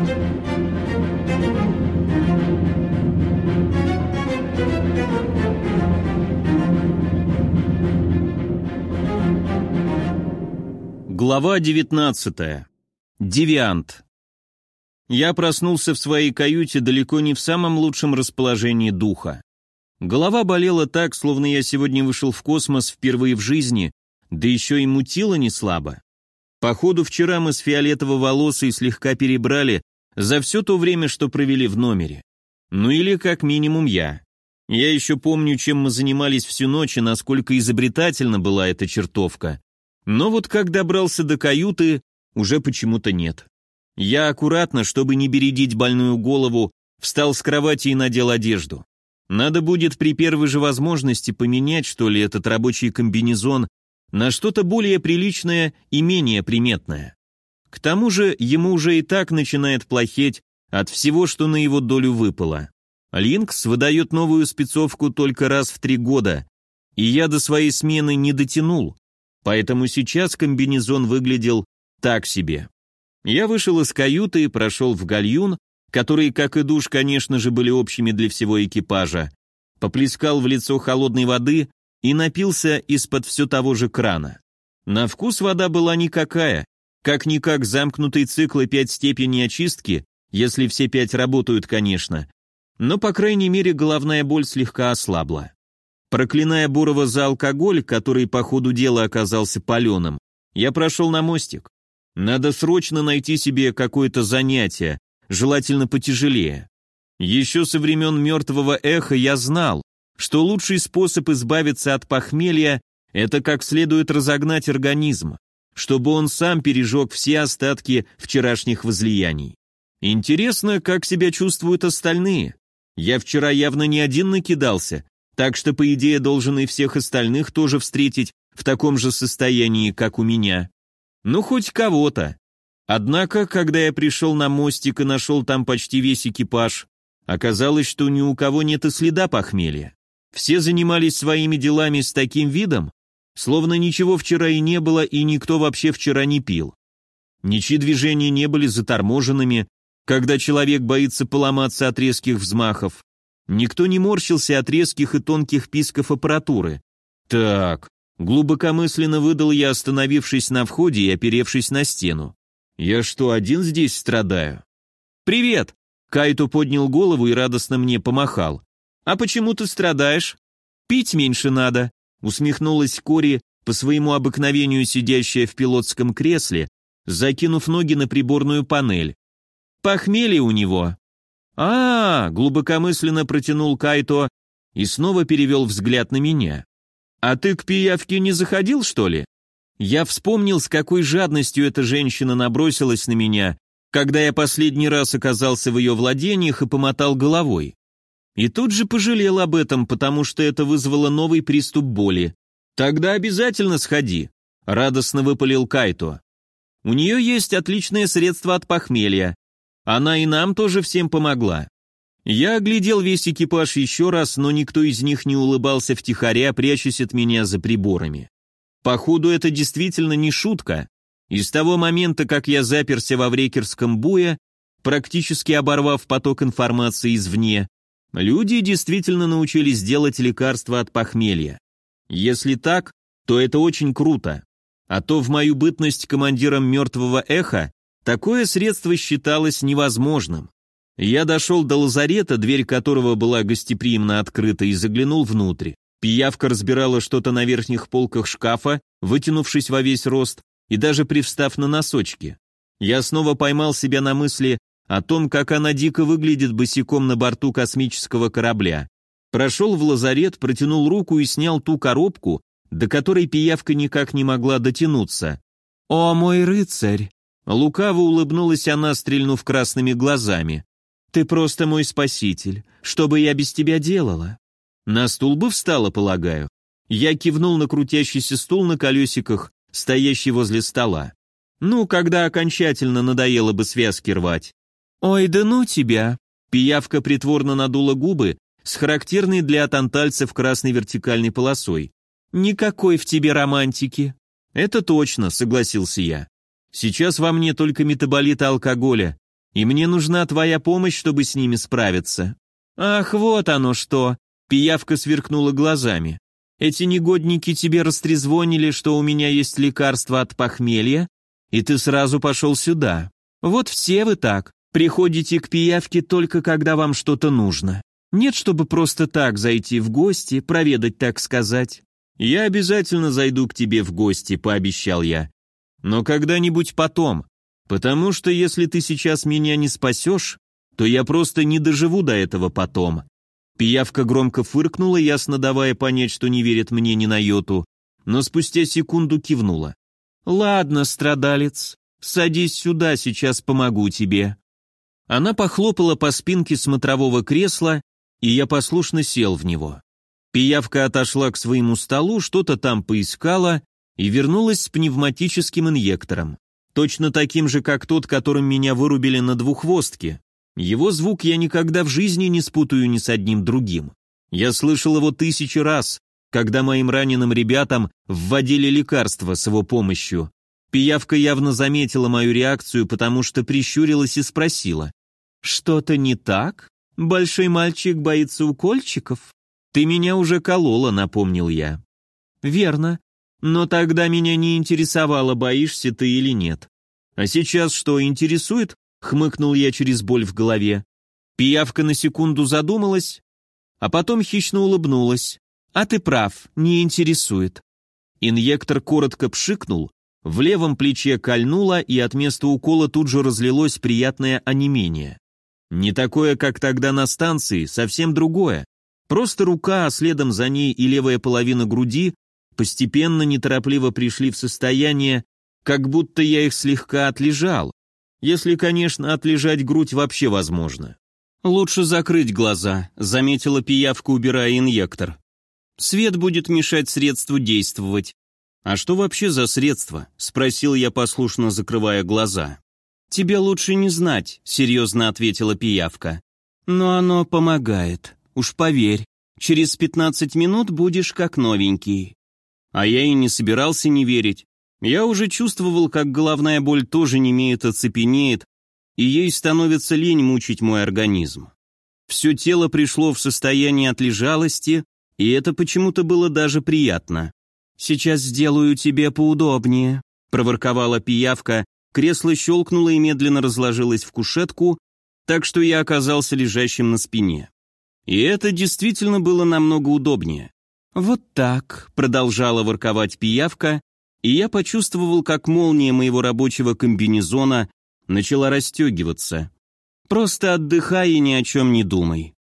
Глава 19. Девиант. Я проснулся в своей каюте далеко не в самом лучшем расположении духа. Голова болела так, словно я сегодня вышел в космос впервые в жизни, да еще и мутило не слабо. Походу, вчера мы с фиолетово-волосой слегка перебрали за все то время, что провели в номере. Ну или как минимум я. Я еще помню, чем мы занимались всю ночь и насколько изобретательна была эта чертовка. Но вот как добрался до каюты, уже почему-то нет. Я аккуратно, чтобы не бередить больную голову, встал с кровати и надел одежду. Надо будет при первой же возможности поменять, что ли, этот рабочий комбинезон на что-то более приличное и менее приметное. К тому же ему уже и так начинает плохеть от всего, что на его долю выпало. Линкс выдает новую спецовку только раз в три года, и я до своей смены не дотянул, поэтому сейчас комбинезон выглядел так себе. Я вышел из каюты и прошел в гальюн, которые, как и душ, конечно же, были общими для всего экипажа, поплескал в лицо холодной воды и напился из-под все того же крана. На вкус вода была никакая, как-никак замкнутый цикл и пять степеней очистки, если все пять работают, конечно, но, по крайней мере, головная боль слегка ослабла. Проклиная Бурова за алкоголь, который по ходу дела оказался паленым, я прошел на мостик. Надо срочно найти себе какое-то занятие, желательно потяжелее. Еще со времен мертвого эха я знал, что лучший способ избавиться от похмелья – это как следует разогнать организм, чтобы он сам пережег все остатки вчерашних возлияний. Интересно, как себя чувствуют остальные. Я вчера явно не один накидался, так что, по идее, должен и всех остальных тоже встретить в таком же состоянии, как у меня. Ну, хоть кого-то. Однако, когда я пришел на мостик и нашел там почти весь экипаж, оказалось, что ни у кого нет и следа похмелья. Все занимались своими делами с таким видом, словно ничего вчера и не было, и никто вообще вчера не пил. Ничьи движения не были заторможенными, когда человек боится поломаться от резких взмахов, Никто не морщился от резких и тонких писков аппаратуры. Так, глубокомысленно выдал я, остановившись на входе и оперевшись на стену. Я что, один здесь страдаю? Привет! Кайто поднял голову и радостно мне помахал. А почему ты страдаешь? Пить меньше надо, усмехнулась Кори, по своему обыкновению сидящая в пилотском кресле, закинув ноги на приборную панель. Похмелье у него, а, глубокомысленно протянул Кайто и снова перевел взгляд на меня. «А ты к пиявке не заходил, что ли?» Я вспомнил, с какой жадностью эта женщина набросилась на меня, когда я последний раз оказался в ее владениях и помотал головой. И тут же пожалел об этом, потому что это вызвало новый приступ боли. «Тогда обязательно сходи», — радостно выпалил Кайто. «У нее есть отличное средство от похмелья. Она и нам тоже всем помогла. Я оглядел весь экипаж еще раз, но никто из них не улыбался втихаря, прячась от меня за приборами. Походу, это действительно не шутка. И с того момента, как я заперся во врекерском буе, практически оборвав поток информации извне, люди действительно научились делать лекарства от похмелья. Если так, то это очень круто. А то в мою бытность командиром мертвого эха Такое средство считалось невозможным. Я дошел до лазарета, дверь которого была гостеприимно открыта, и заглянул внутрь. Пиявка разбирала что-то на верхних полках шкафа, вытянувшись во весь рост и даже привстав на носочки. Я снова поймал себя на мысли о том, как она дико выглядит босиком на борту космического корабля. Прошел в лазарет, протянул руку и снял ту коробку, до которой пиявка никак не могла дотянуться. «О, мой рыцарь!» Лукаво улыбнулась она, стрельнув красными глазами. «Ты просто мой спаситель. Что бы я без тебя делала?» На стул бы встала, полагаю. Я кивнул на крутящийся стул на колесиках, стоящий возле стола. Ну, когда окончательно надоело бы связки рвать. «Ой, да ну тебя!» Пиявка притворно надула губы с характерной для атантальцев красной вертикальной полосой. «Никакой в тебе романтики». «Это точно», — согласился я. Сейчас во мне только метаболиты алкоголя, и мне нужна твоя помощь, чтобы с ними справиться». «Ах, вот оно что!» Пиявка сверкнула глазами. «Эти негодники тебе растрезвонили, что у меня есть лекарство от похмелья, и ты сразу пошел сюда. Вот все вы так. Приходите к пиявке только когда вам что-то нужно. Нет, чтобы просто так зайти в гости, проведать, так сказать. Я обязательно зайду к тебе в гости, пообещал я. Но когда-нибудь потом, потому что если ты сейчас меня не спасешь, то я просто не доживу до этого потом. Пиявка громко фыркнула, ясно давая понять, что не верит мне ни на йоту, но спустя секунду кивнула. «Ладно, страдалец, садись сюда, сейчас помогу тебе». Она похлопала по спинке смотрового кресла, и я послушно сел в него. Пиявка отошла к своему столу, что-то там поискала и вернулась с пневматическим инъектором. Точно таким же, как тот, которым меня вырубили на двуххвостке. Его звук я никогда в жизни не спутаю ни с одним другим. Я слышал его тысячи раз, когда моим раненым ребятам вводили лекарства с его помощью. Пиявка явно заметила мою реакцию, потому что прищурилась и спросила. «Что-то не так? Большой мальчик боится укольчиков?» «Ты меня уже колола», — напомнил я. «Верно. Но тогда меня не интересовало, боишься ты или нет. А сейчас что, интересует?» — хмыкнул я через боль в голове. Пиявка на секунду задумалась, а потом хищно улыбнулась. «А ты прав, не интересует». Инъектор коротко пшикнул, в левом плече кольнуло, и от места укола тут же разлилось приятное онемение. Не такое, как тогда на станции, совсем другое. Просто рука, а следом за ней и левая половина груди постепенно неторопливо пришли в состояние, как будто я их слегка отлежал. Если, конечно, отлежать грудь вообще возможно. «Лучше закрыть глаза», — заметила пиявка, убирая инъектор. «Свет будет мешать средству действовать». «А что вообще за средство?» — спросил я, послушно закрывая глаза. «Тебе лучше не знать», — серьезно ответила пиявка. «Но оно помогает. Уж поверь, через пятнадцать минут будешь как новенький». А я и не собирался не верить. Я уже чувствовал, как головная боль тоже не имеет оцепенеет, и ей становится лень мучить мой организм. Все тело пришло в состояние отлежалости, и это почему-то было даже приятно. «Сейчас сделаю тебе поудобнее», — проворковала пиявка, Кресло щелкнуло и медленно разложилось в кушетку, так что я оказался лежащим на спине. И это действительно было намного удобнее. «Вот так», — продолжала ворковать пиявка, и я почувствовал, как молния моего рабочего комбинезона начала расстегиваться. «Просто отдыхай и ни о чем не думай».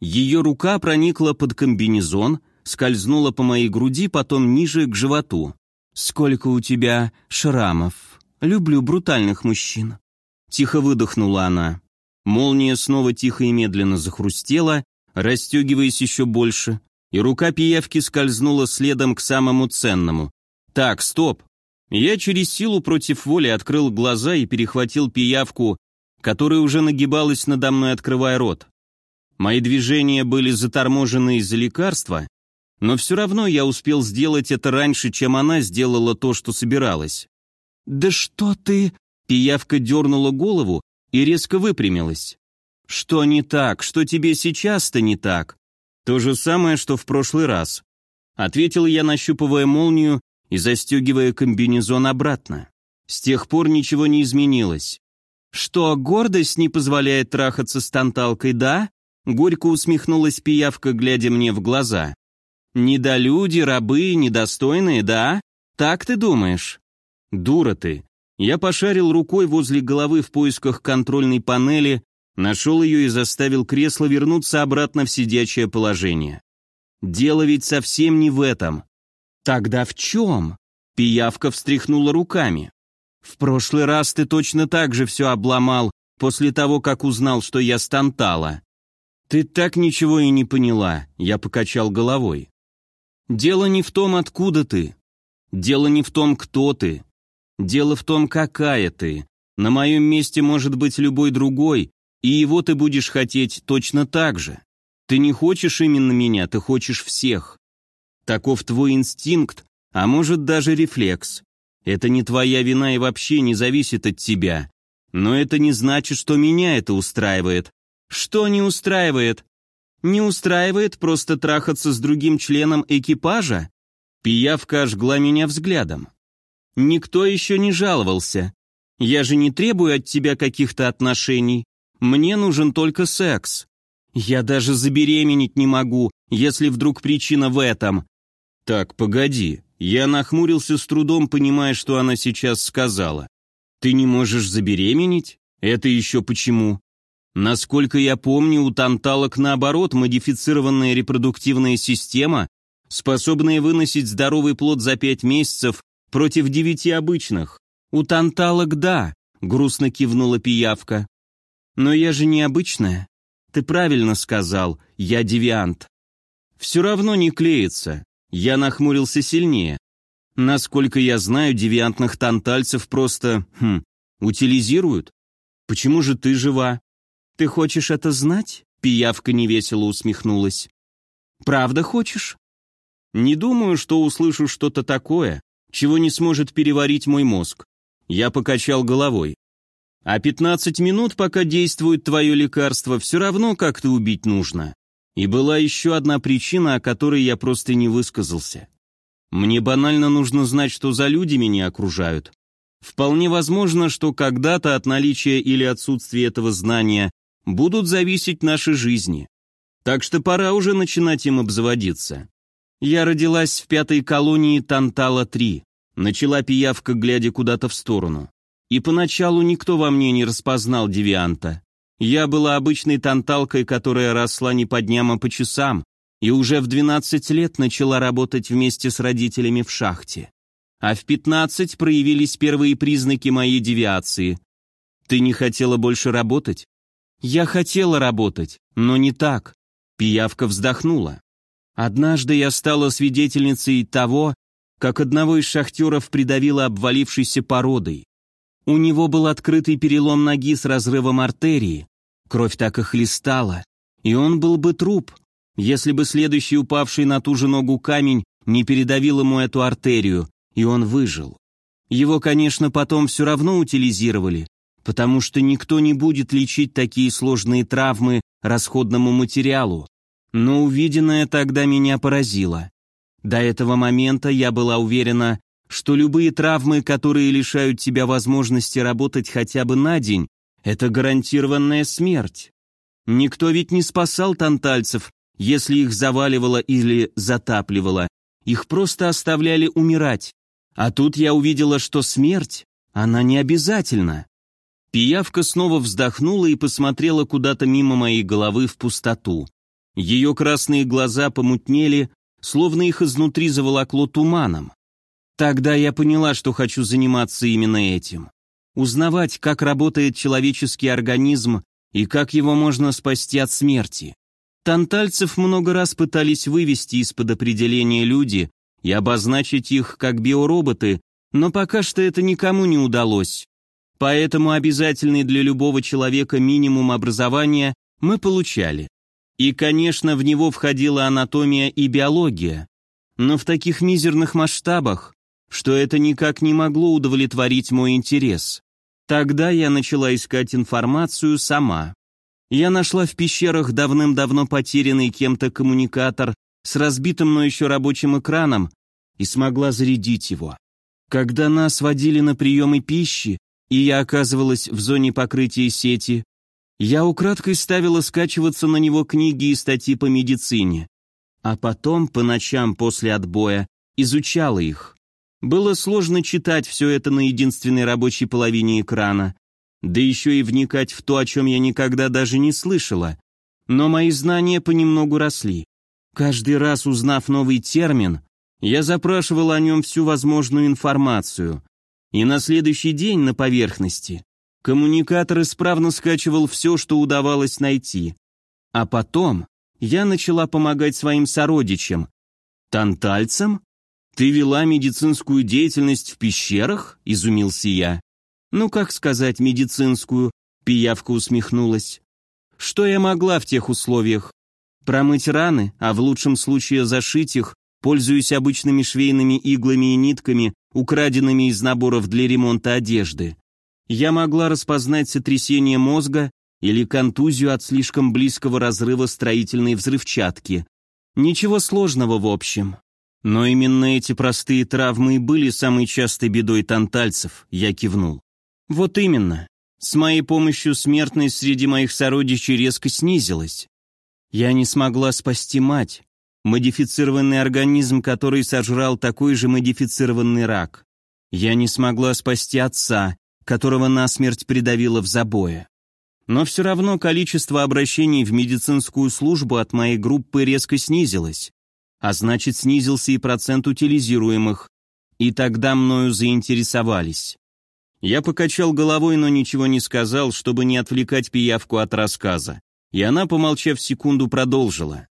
Ее рука проникла под комбинезон, скользнула по моей груди, потом ниже к животу. «Сколько у тебя шрамов?» Люблю брутальных мужчин». Тихо выдохнула она. Молния снова тихо и медленно захрустела, расстегиваясь еще больше, и рука пиявки скользнула следом к самому ценному. «Так, стоп!» Я через силу против воли открыл глаза и перехватил пиявку, которая уже нагибалась надо мной, открывая рот. Мои движения были заторможены из-за лекарства, но все равно я успел сделать это раньше, чем она сделала то, что собиралась. «Да что ты...» Пиявка дернула голову и резко выпрямилась. «Что не так? Что тебе сейчас-то не так?» «То же самое, что в прошлый раз», — ответил я, нащупывая молнию и застегивая комбинезон обратно. С тех пор ничего не изменилось. «Что, гордость не позволяет трахаться с танталкой, да?» Горько усмехнулась пиявка, глядя мне в глаза. «Недолюди, рабы, недостойные, да? Так ты думаешь?» «Дура ты!» Я пошарил рукой возле головы в поисках контрольной панели, нашел ее и заставил кресло вернуться обратно в сидячее положение. Дело ведь совсем не в этом. Тогда в чем? Пиявка встряхнула руками. В прошлый раз ты точно так же все обломал, после того, как узнал, что я стантала. Ты так ничего и не поняла, я покачал головой. Дело не в том, откуда ты. Дело не в том, кто ты. Дело в том, какая ты. На моем месте может быть любой другой, и его ты будешь хотеть точно так же. Ты не хочешь именно меня, ты хочешь всех. Таков твой инстинкт, а может даже рефлекс. Это не твоя вина и вообще не зависит от тебя. Но это не значит, что меня это устраивает. Что не устраивает? Не устраивает просто трахаться с другим членом экипажа? Пиявка ожгла меня взглядом. Никто еще не жаловался. Я же не требую от тебя каких-то отношений. Мне нужен только секс. Я даже забеременеть не могу, если вдруг причина в этом. Так, погоди. Я нахмурился с трудом, понимая, что она сейчас сказала. Ты не можешь забеременеть? Это еще почему? Насколько я помню, у танталок наоборот модифицированная репродуктивная система, способная выносить здоровый плод за пять месяцев против девяти обычных. У танталок да, грустно кивнула пиявка. Но я же необычная. Ты правильно сказал, я девиант. Все равно не клеится. Я нахмурился сильнее. Насколько я знаю, девиантных тантальцев просто, хм, утилизируют. Почему же ты жива? Ты хочешь это знать? Пиявка невесело усмехнулась. Правда хочешь? Не думаю, что услышу что-то такое, чего не сможет переварить мой мозг. Я покачал головой. А 15 минут, пока действует твое лекарство, все равно как-то убить нужно. И была еще одна причина, о которой я просто не высказался. Мне банально нужно знать, что за люди меня окружают. Вполне возможно, что когда-то от наличия или отсутствия этого знания будут зависеть наши жизни. Так что пора уже начинать им обзаводиться. Я родилась в пятой колонии Тантала-3, начала пиявка, глядя куда-то в сторону. И поначалу никто во мне не распознал девианта. Я была обычной танталкой, которая росла не по дням, а по часам, и уже в 12 лет начала работать вместе с родителями в шахте. А в 15 проявились первые признаки моей девиации. Ты не хотела больше работать? Я хотела работать, но не так. Пиявка вздохнула. Однажды я стала свидетельницей того, как одного из шахтеров придавило обвалившейся породой. У него был открытый перелом ноги с разрывом артерии. Кровь так и хлестала. И он был бы труп, если бы следующий упавший на ту же ногу камень не передавил ему эту артерию, и он выжил. Его, конечно, потом все равно утилизировали, потому что никто не будет лечить такие сложные травмы расходному материалу. Но увиденное тогда меня поразило. До этого момента я была уверена, что любые травмы, которые лишают тебя возможности работать хотя бы на день, это гарантированная смерть. Никто ведь не спасал тантальцев, если их заваливало или затапливало. Их просто оставляли умирать. А тут я увидела, что смерть, она не обязательна. Пиявка снова вздохнула и посмотрела куда-то мимо моей головы в пустоту. Ее красные глаза помутнели, словно их изнутри заволокло туманом. Тогда я поняла, что хочу заниматься именно этим. Узнавать, как работает человеческий организм и как его можно спасти от смерти. Тантальцев много раз пытались вывести из-под определения люди и обозначить их как биороботы, но пока что это никому не удалось. Поэтому обязательный для любого человека минимум образования мы получали. И, конечно, в него входила анатомия и биология. Но в таких мизерных масштабах, что это никак не могло удовлетворить мой интерес. Тогда я начала искать информацию сама. Я нашла в пещерах давным-давно потерянный кем-то коммуникатор с разбитым, но еще рабочим экраном и смогла зарядить его. Когда нас водили на приемы пищи, и я оказывалась в зоне покрытия сети, я украдкой ставила скачиваться на него книги и статьи по медицине, а потом, по ночам после отбоя, изучала их. Было сложно читать все это на единственной рабочей половине экрана, да еще и вникать в то, о чем я никогда даже не слышала. Но мои знания понемногу росли. Каждый раз узнав новый термин, я запрашивал о нем всю возможную информацию. И на следующий день на поверхности коммуникатор исправно скачивал все, что удавалось найти. А потом я начала помогать своим сородичам. Тантальцам? «Ты вела медицинскую деятельность в пещерах?» – изумился я. «Ну, как сказать медицинскую?» – пиявка усмехнулась. «Что я могла в тех условиях? Промыть раны, а в лучшем случае зашить их, пользуясь обычными швейными иглами и нитками, украденными из наборов для ремонта одежды. Я могла распознать сотрясение мозга или контузию от слишком близкого разрыва строительной взрывчатки. Ничего сложного в общем. Но именно эти простые травмы и были самой частой бедой тантальцев, я кивнул. Вот именно. С моей помощью смертность среди моих сородичей резко снизилась. Я не смогла спасти мать, модифицированный организм, который сожрал такой же модифицированный рак. Я не смогла спасти отца, которого насмерть придавило в забое. Но все равно количество обращений в медицинскую службу от моей группы резко снизилось, а значит снизился и процент утилизируемых, и тогда мною заинтересовались. Я покачал головой, но ничего не сказал, чтобы не отвлекать пиявку от рассказа, и она, помолчав секунду, продолжила.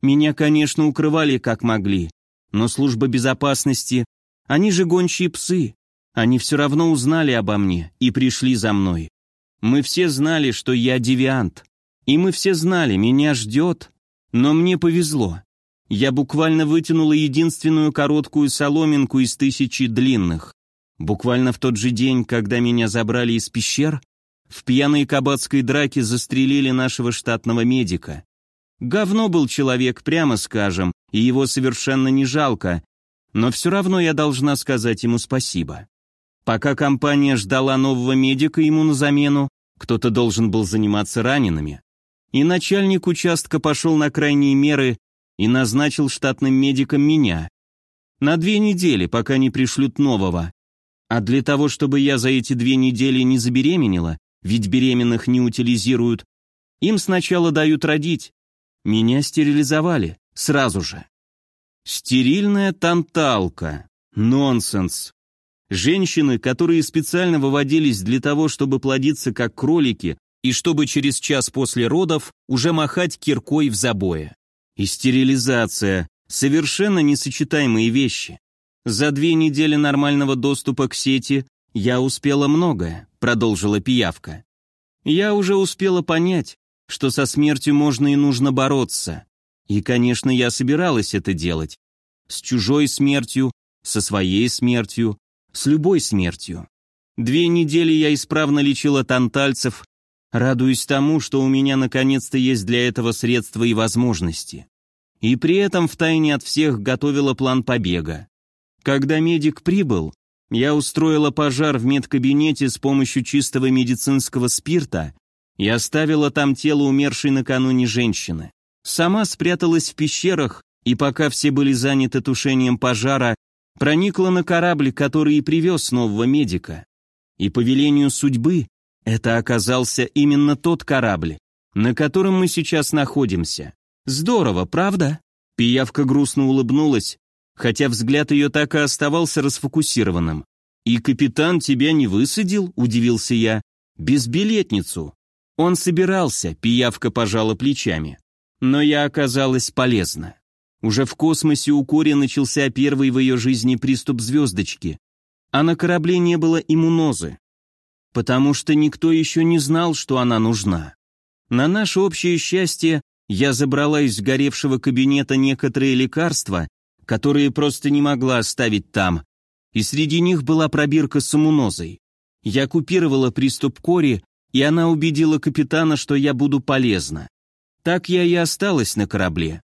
Меня, конечно, укрывали как могли, но служба безопасности, они же гончие псы, они все равно узнали обо мне и пришли за мной. Мы все знали, что я девиант, и мы все знали, меня ждет, но мне повезло. Я буквально вытянула единственную короткую соломинку из тысячи длинных. Буквально в тот же день, когда меня забрали из пещер, в пьяной кабацкой драке застрелили нашего штатного медика. Говно был человек, прямо скажем, и его совершенно не жалко, но все равно я должна сказать ему спасибо. Пока компания ждала нового медика ему на замену, кто-то должен был заниматься ранеными. И начальник участка пошел на крайние меры и назначил штатным медиком меня. На две недели, пока не пришлют нового. А для того, чтобы я за эти две недели не забеременела, ведь беременных не утилизируют, им сначала дают родить, меня стерилизовали, сразу же. Стерильная танталка. Нонсенс. Женщины, которые специально выводились для того, чтобы плодиться как кролики, и чтобы через час после родов уже махать киркой в забое. И стерилизация. Совершенно несочетаемые вещи. За две недели нормального доступа к сети я успела многое, продолжила пиявка. Я уже успела понять, что со смертью можно и нужно бороться. И, конечно, я собиралась это делать. С чужой смертью, со своей смертью, с любой смертью. Две недели я исправно лечила тантальцев, радуясь тому, что у меня наконец-то есть для этого средства и возможности. И при этом втайне от всех готовила план побега. Когда медик прибыл, я устроила пожар в медкабинете с помощью чистого медицинского спирта и оставила там тело умершей накануне женщины. Сама спряталась в пещерах, и пока все были заняты тушением пожара, проникла на корабль, который и привез нового медика. И по велению судьбы это оказался именно тот корабль, на котором мы сейчас находимся. Здорово, правда? Пиявка грустно улыбнулась, хотя взгляд ее так и оставался расфокусированным. «И капитан тебя не высадил?» – удивился я. «Безбилетницу. Он собирался, пиявка пожала плечами. Но я оказалась полезна. Уже в космосе у Кори начался первый в ее жизни приступ звездочки, а на корабле не было иммунозы, потому что никто еще не знал, что она нужна. На наше общее счастье я забрала из сгоревшего кабинета некоторые лекарства, которые просто не могла оставить там, и среди них была пробирка с иммунозой. Я купировала приступ Кори и она убедила капитана, что я буду полезна. Так я и осталась на корабле.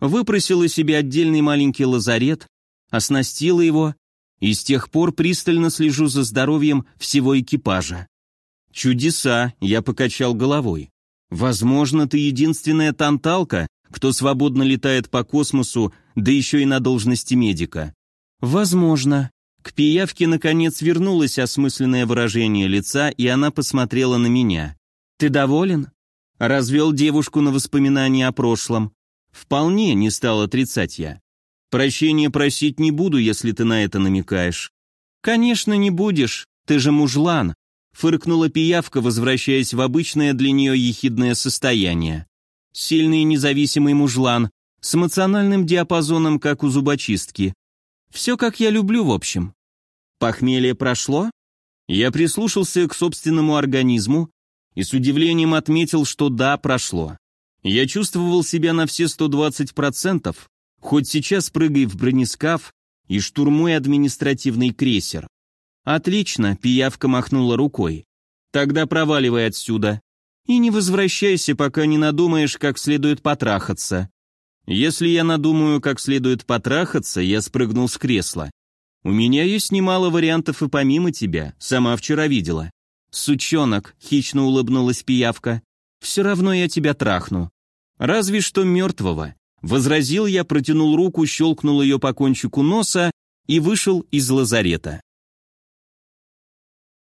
Выпросила себе отдельный маленький лазарет, оснастила его, и с тех пор пристально слежу за здоровьем всего экипажа. Чудеса, я покачал головой. Возможно, ты единственная танталка, кто свободно летает по космосу, да еще и на должности медика. Возможно, к пиявке, наконец, вернулось осмысленное выражение лица, и она посмотрела на меня. «Ты доволен?» Развел девушку на воспоминания о прошлом. «Вполне», — не стал отрицать я. «Прощения просить не буду, если ты на это намекаешь». «Конечно, не будешь, ты же мужлан», — фыркнула пиявка, возвращаясь в обычное для нее ехидное состояние. «Сильный независимый мужлан, с эмоциональным диапазоном, как у зубочистки. Все, как я люблю, в общем. Похмелье прошло? Я прислушался к собственному организму и с удивлением отметил, что да, прошло. Я чувствовал себя на все 120%, хоть сейчас прыгай в бронескаф и штурмуй административный крейсер. «Отлично», — пиявка махнула рукой. «Тогда проваливай отсюда. И не возвращайся, пока не надумаешь, как следует потрахаться. Если я надумаю, как следует потрахаться, я спрыгнул с кресла. У меня есть немало вариантов и помимо тебя, сама вчера видела. Сучонок, хищно улыбнулась пиявка, все равно я тебя трахну. Разве что мертвого. Возразил я, протянул руку, щелкнул ее по кончику носа и вышел из лазарета.